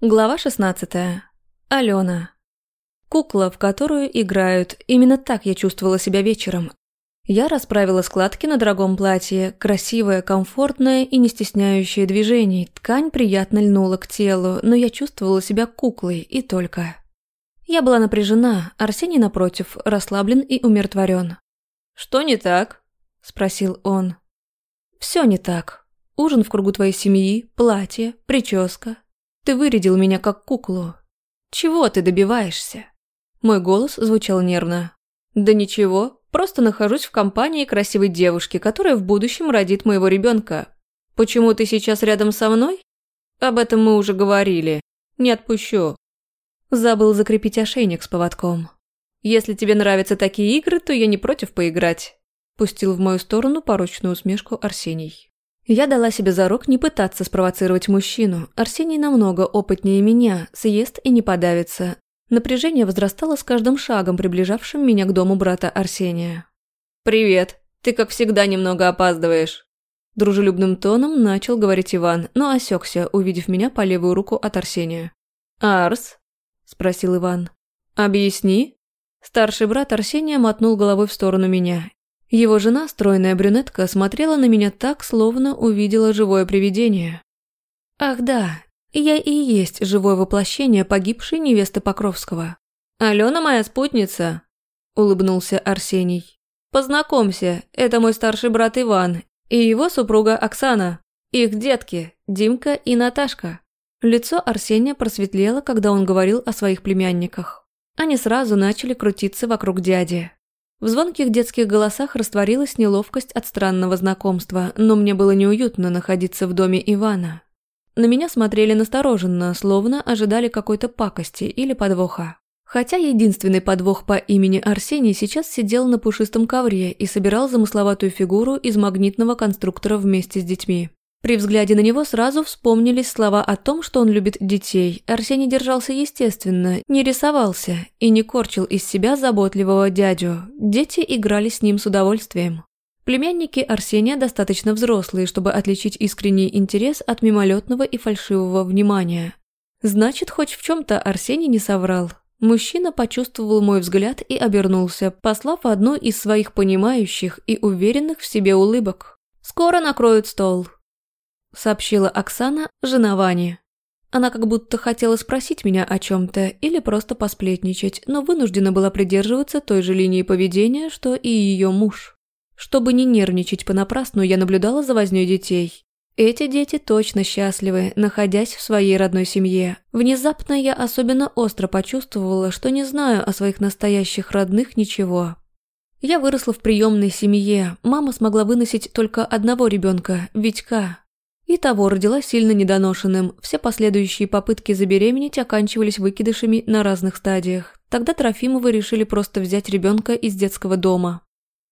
Глава 16. Алена. Кукла, в которую играют. Именно так я чувствовала себя вечером. Я расправила складки на дорогом платье, красивое, комфортное и не стесняющее движений. Ткань приятно льнула к телу, но я чувствовала себя куклой и только. Я была напряжена, Арсений, напротив, расслаблен и умиротворен. «Что не так?» – спросил он. «Все не так. Ужин в кругу твоей семьи, платье, прическа, ты вырядил меня как куклу. Чего ты добиваешься?» Мой голос звучал нервно. «Да ничего, просто нахожусь в компании красивой девушки, которая в будущем родит моего ребенка. Почему ты сейчас рядом со мной? Об этом мы уже говорили. Не отпущу». Забыл закрепить ошейник с поводком. «Если тебе нравятся такие игры, то я не против поиграть», пустил в мою сторону порочную усмешку Арсений. Я дала себе зарок не пытаться спровоцировать мужчину. Арсений намного опытнее меня, съест и не подавится. Напряжение возрастало с каждым шагом, приближавшим меня к дому брата Арсения. «Привет. Ты, как всегда, немного опаздываешь». Дружелюбным тоном начал говорить Иван, но осекся, увидев меня по левую руку от Арсения. «Арс?» – спросил Иван. «Объясни?» Старший брат Арсения мотнул головой в сторону меня, его жена, стройная брюнетка, смотрела на меня так, словно увидела живое привидение. Ах да, я и есть живое воплощение погибшей невесты Покровского. «Алена моя спутница», – улыбнулся Арсений. «Познакомься, это мой старший брат Иван и его супруга Оксана. Их детки, Димка и Наташка». Лицо Арсения просветлело, когда он говорил о своих племянниках. Они сразу начали крутиться вокруг дяди. В звонких детских голосах растворилась неловкость от странного знакомства, но мне было неуютно находиться в доме Ивана. На меня смотрели настороженно, словно ожидали какой-то пакости или подвоха. Хотя единственный подвох по имени Арсений сейчас сидел на пушистом ковре и собирал замысловатую фигуру из магнитного конструктора вместе с детьми. При взгляде на него сразу вспомнились слова о том, что он любит детей. Арсений держался естественно, не рисовался и не корчил из себя заботливого дядю. Дети играли с ним с удовольствием. Племянники Арсения достаточно взрослые, чтобы отличить искренний интерес от мимолетного и фальшивого внимания. Значит, хоть в чем-то Арсений не соврал. Мужчина почувствовал мой взгляд и обернулся, послав одну из своих понимающих и уверенных в себе улыбок. «Скоро накроют стол», сообщила Оксана, жена Вани. Она как будто хотела спросить меня о чем-то или просто посплетничать, но вынуждена была придерживаться той же линии поведения, что и ее муж. Чтобы не нервничать понапрасну, я наблюдала за вознёй детей. Эти дети точно счастливы, находясь в своей родной семье. Внезапно я особенно остро почувствовала, что не знаю о своих настоящих родных ничего. Я выросла в приемной семье, мама смогла выносить только одного ребенка, Витька, и того родила сильно недоношенным. Все последующие попытки забеременеть оканчивались выкидышами на разных стадиях. Тогда Трофимовы решили просто взять ребенка из детского дома.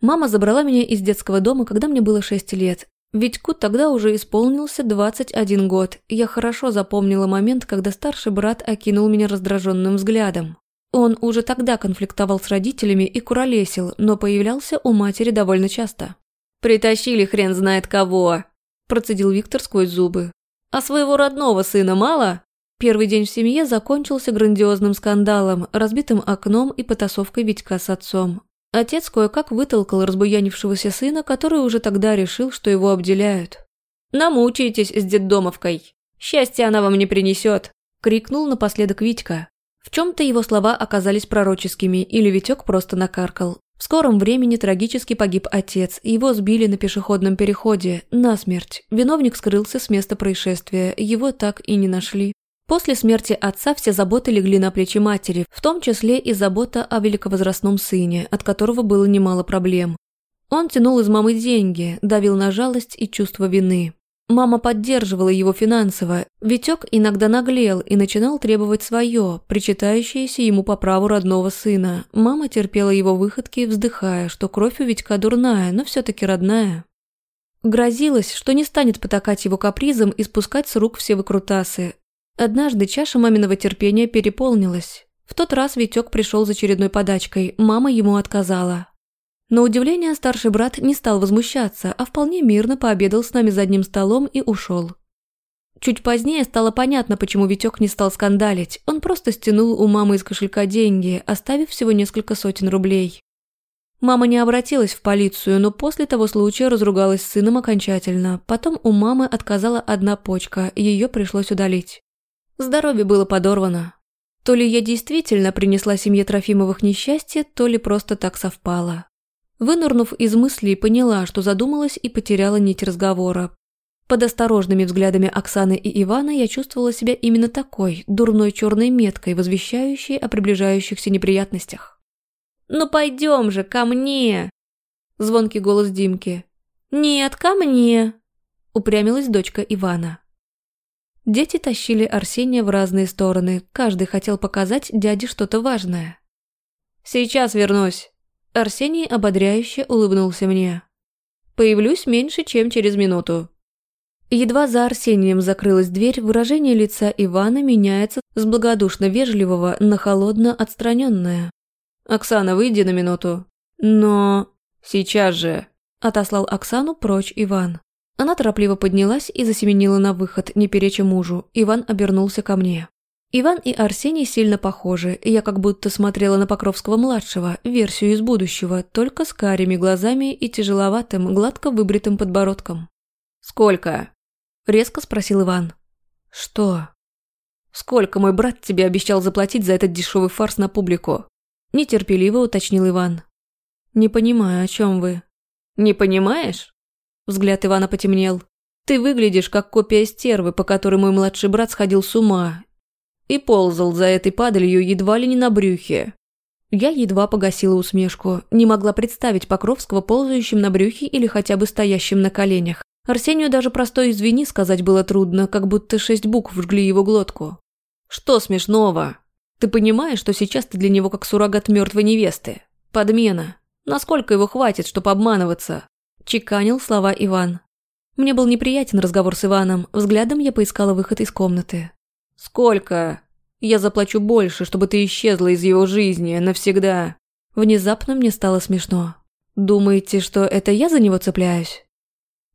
Мама забрала меня из детского дома, когда мне было 6 лет. Витьку тогда уже исполнился 21 год, я хорошо запомнила момент, когда старший брат окинул меня раздраженным взглядом. Он уже тогда конфликтовал с родителями и куролесил, но появлялся у матери довольно часто. «Притащили хрен знает кого!» Процедил Виктор сквозь зубы. «А своего родного сына мало?» Первый день в семье закончился грандиозным скандалом, разбитым окном и потасовкой Витька с отцом. Отец кое-как вытолкал разбуянившегося сына, который уже тогда решил, что его обделяют. «Намучаетесь с детдомовкой. Счастья она вам не принесет!» – крикнул напоследок Витька. В чем-то его слова оказались пророческими, или Витек просто накаркал. В скором времени трагически погиб отец, его сбили на пешеходном переходе, насмерть. Виновник скрылся с места происшествия, его так и не нашли. После смерти отца все заботы легли на плечи матери, в том числе и забота о великовозрастном сыне, от которого было немало проблем. Он тянул из мамы деньги, давил на жалость и чувство вины. Мама поддерживала его финансово. Витек иногда наглел и начинал требовать свое, причитающееся ему по праву родного сына. Мама терпела его выходки, вздыхая, что кровь у Витька дурная, но все-таки родная. Грозилась, что не станет потакать его капризом и спускать с рук все выкрутасы. Однажды чаша маминого терпения переполнилась. В тот раз Витек пришел за очередной подачкой, мама ему отказала. На удивление старший брат не стал возмущаться, а вполне мирно пообедал с нами за одним столом и ушел. Чуть позднее стало понятно, почему Витек не стал скандалить. Он просто стянул у мамы из кошелька деньги, оставив всего несколько сотен рублей. Мама не обратилась в полицию, но после того случая разругалась с сыном окончательно. Потом у мамы отказала одна почка, ее пришлось удалить. Здоровье было подорвано. То ли я действительно принесла семье Трофимовых несчастье, то ли просто так совпало. Вынырнув из мыслей, поняла, что задумалась и потеряла нить разговора. Под осторожными взглядами Оксаны и Ивана я чувствовала себя именно такой, дурной черной меткой, возвещающей о приближающихся неприятностях. «Ну пойдем же, ко мне!» Звонкий голос Димки. «Нет, ко мне!» Упрямилась дочка Ивана. Дети тащили Арсения в разные стороны, каждый хотел показать дяде что-то важное. «Сейчас вернусь!» Арсений ободряюще улыбнулся мне. «Появлюсь меньше, чем через минуту». Едва за Арсением закрылась дверь, выражение лица Ивана меняется с благодушно вежливого на холодно отстраненное. «Оксана, выйди на минуту». «Но...» «Сейчас же», – отослал Оксану прочь Иван. Она торопливо поднялась и засеменила на выход, не переча мужу. Иван обернулся ко мне. Иван и Арсений сильно похожи, я как будто смотрела на Покровского-младшего, версию из будущего, только с карими глазами и тяжеловатым, гладко выбритым подбородком. «Сколько?» Резко спросил Иван. «Что?» «Сколько мой брат тебе обещал заплатить за этот дешевый фарс на публику?» Нетерпеливо уточнил Иван. «Не понимаю, о чем вы?» «Не понимаешь?» Взгляд Ивана потемнел. «Ты выглядишь как копия стервы, по которой мой младший брат сходил с ума и ползал за этой падалью едва ли не на брюхе. Я едва погасила усмешку, не могла представить Покровского ползающим на брюхе или хотя бы стоящим на коленях. Арсению даже простой «извини» сказать было трудно, как будто шесть букв жгли его глотку. «Что смешного? Ты понимаешь, что сейчас ты для него как суррогат мертвой невесты? Подмена. Насколько его хватит, чтобы обманываться?» Чеканил слова Иван. Мне был неприятен разговор с Иваном, взглядом я поискала выход из комнаты. «Сколько? Я заплачу больше, чтобы ты исчезла из его жизни навсегда». Внезапно мне стало смешно. «Думаете, что это я за него цепляюсь?»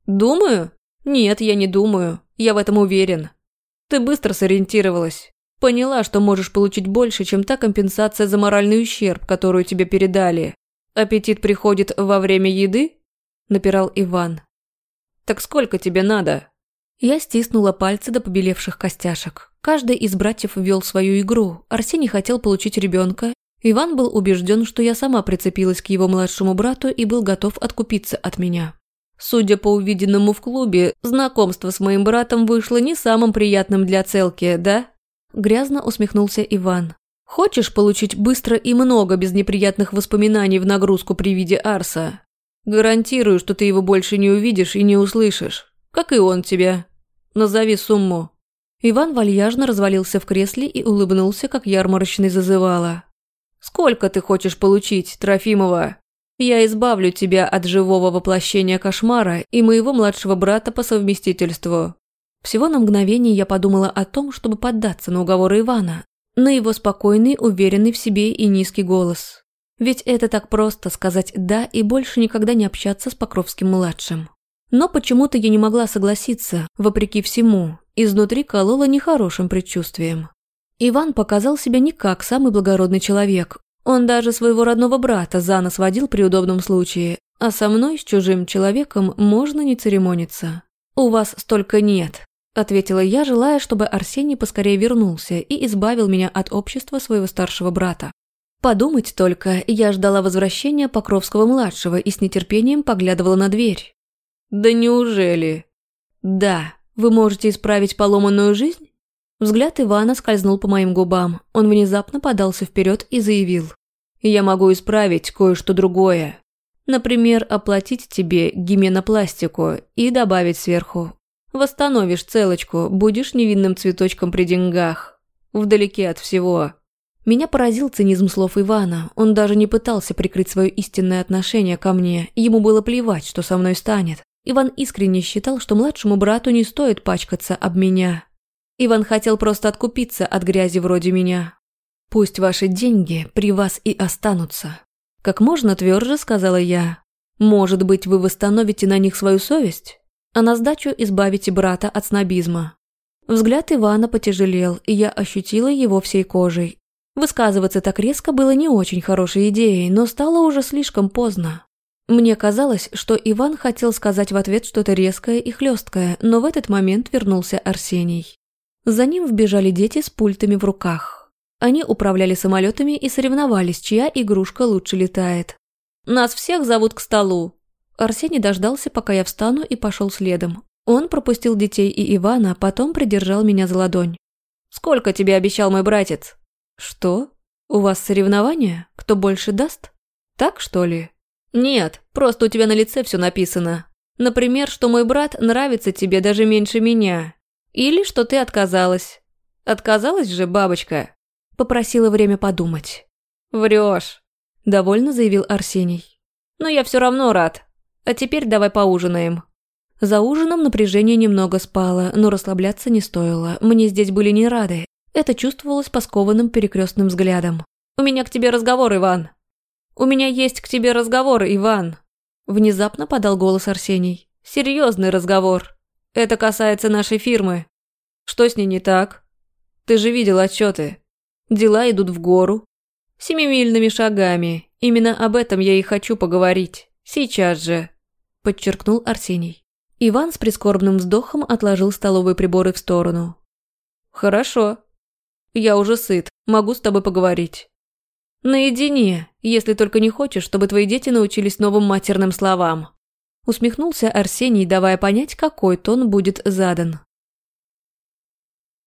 «Думаю? Нет, я не думаю. Я в этом уверен. Ты быстро сориентировалась. Поняла, что можешь получить больше, чем та компенсация за моральный ущерб, которую тебе передали. Аппетит приходит во время еды?» – напирал Иван. «Так сколько тебе надо?» Я стиснула пальцы до побелевших костяшек. Каждый из братьев вел свою игру. Арсений хотел получить ребенка. Иван был убежден, что я сама прицепилась к его младшему брату и был готов откупиться от меня. Судя по увиденному в клубе, знакомство с моим братом вышло не самым приятным для целки, да? Грязно усмехнулся Иван. Хочешь получить быстро и много без неприятных воспоминаний в нагрузку при виде Арса? Гарантирую, что ты его больше не увидишь и не услышишь. Как и он тебя. Назови сумму. Иван вальяжно развалился в кресле и улыбнулся, как ярмарочный зазывала. «Сколько ты хочешь получить, Трофимова?» Я избавлю тебя от живого воплощения кошмара и моего младшего брата по совместительству». Всего на мгновение я подумала о том, чтобы поддаться на уговоры Ивана, на его спокойный, уверенный в себе и низкий голос. Ведь это так просто сказать «да» и больше никогда не общаться с Покровским-младшим. Но почему-то я не могла согласиться, вопреки всему, изнутри колола нехорошим предчувствием. Иван показал себя не как самый благородный человек, он даже своего родного брата за нос водил при удобном случае, а со мной, с чужим человеком, можно не церемониться. «У вас столько нет», – ответила я, желая, чтобы Арсений поскорее вернулся и избавил меня от общества своего старшего брата. Подумать только, я ждала возвращения Покровского-младшего и с нетерпением поглядывала на дверь. «Да неужели?» «Да. Вы можете исправить поломанную жизнь?» Взгляд Ивана скользнул по моим губам. Он внезапно подался вперед и заявил. «Я могу исправить кое-что другое. Например, оплатить тебе гименопластику и добавить сверху. Восстановишь целочку, будешь невинным цветочком при деньгах. Вдалеке от всего». Меня поразил цинизм слов Ивана. Он даже не пытался прикрыть свое истинное отношение ко мне. Ему было плевать, что со мной станет. Иван искренне считал, что младшему брату не стоит пачкаться об меня. Иван хотел просто откупиться от грязи вроде меня. Пусть ваши деньги при вас и останутся. Как можно тверже сказала я. Может быть, вы восстановите на них свою совесть? А на сдачу избавите брата от снобизма. Взгляд Ивана потяжелел, и я ощутила его всей кожей. Высказываться так резко было не очень хорошей идеей, но стало уже слишком поздно. Мне казалось, что Иван хотел сказать в ответ что-то резкое и хлесткое, но в этот момент вернулся Арсений. За ним вбежали дети с пультами в руках. Они управляли самолетами и соревновались, чья игрушка лучше летает. «Нас всех зовут к столу!» Арсений дождался, пока я встану, и пошел следом. Он пропустил детей и Ивана, потом придержал меня за ладонь. «Сколько тебе обещал мой братец?» «Что? У вас соревнования? Кто больше даст? Так, что ли?» «Нет, просто у тебя на лице все написано. Например, что мой брат нравится тебе даже меньше меня. Или что ты отказалась. Отказалась же, бабочка?» Попросила время подумать. «Врешь», – довольно заявил Арсений. «Но я все равно рад. А теперь давай поужинаем». За ужином напряжение немного спало, но расслабляться не стоило. Мне здесь были не рады. Это чувствовалось по скованным перекрестным взглядам. «У меня к тебе разговор, Иван!» «У меня есть к тебе разговор, Иван!» Внезапно подал голос Арсений. «Серьезный разговор. Это касается нашей фирмы. Что с ней не так? Ты же видел отчеты. Дела идут в гору. Семимильными шагами. Именно об этом я и хочу поговорить. Сейчас же!» Подчеркнул Арсений. Иван с прискорбным вздохом отложил столовые приборы в сторону. «Хорошо. Я уже сыт, могу с тобой поговорить. Наедине, если только не хочешь, чтобы твои дети научились новым матерным словам». Усмехнулся Арсений, давая понять, какой тон будет задан.